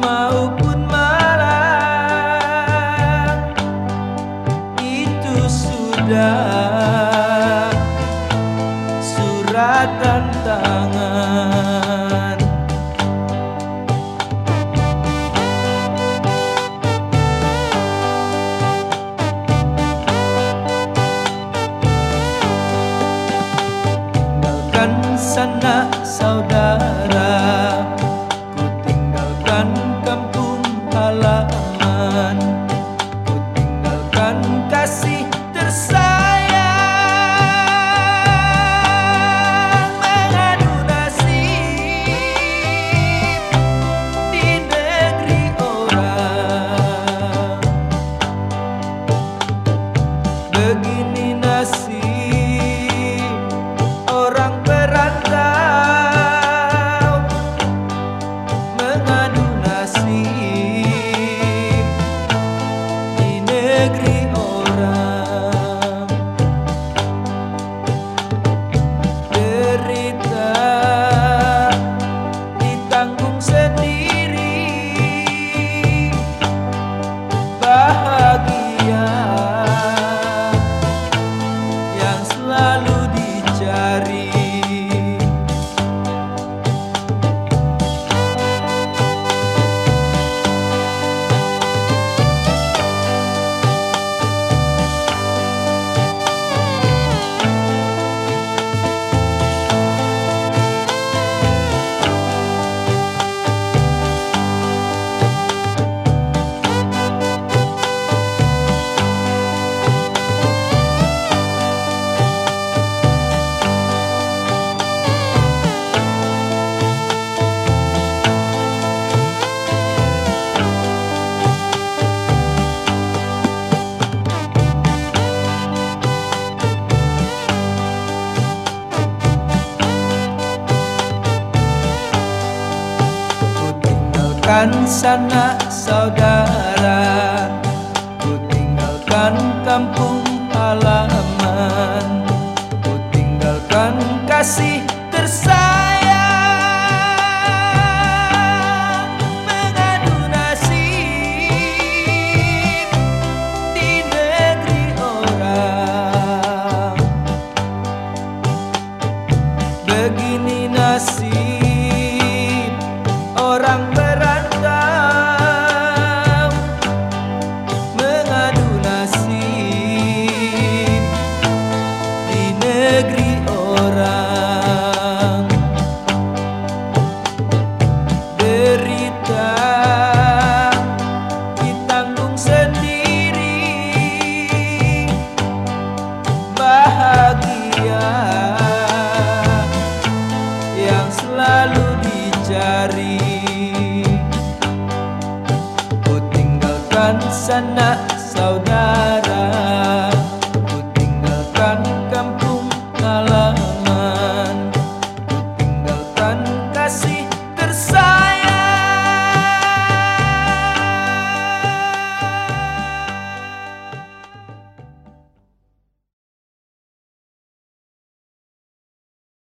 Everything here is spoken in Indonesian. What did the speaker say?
maupun itu sudah suratan tangan. Tinggalkan sana saudara tinggalkan kampung tinggalkan sana saudara. Ku tinggalkan kampung halaman. Ku tinggalkan kasih tersayang negeri orang. Derita ditanggung sendiri. Bahagia yang selalu dicari. Ku tinggalkan sana saudara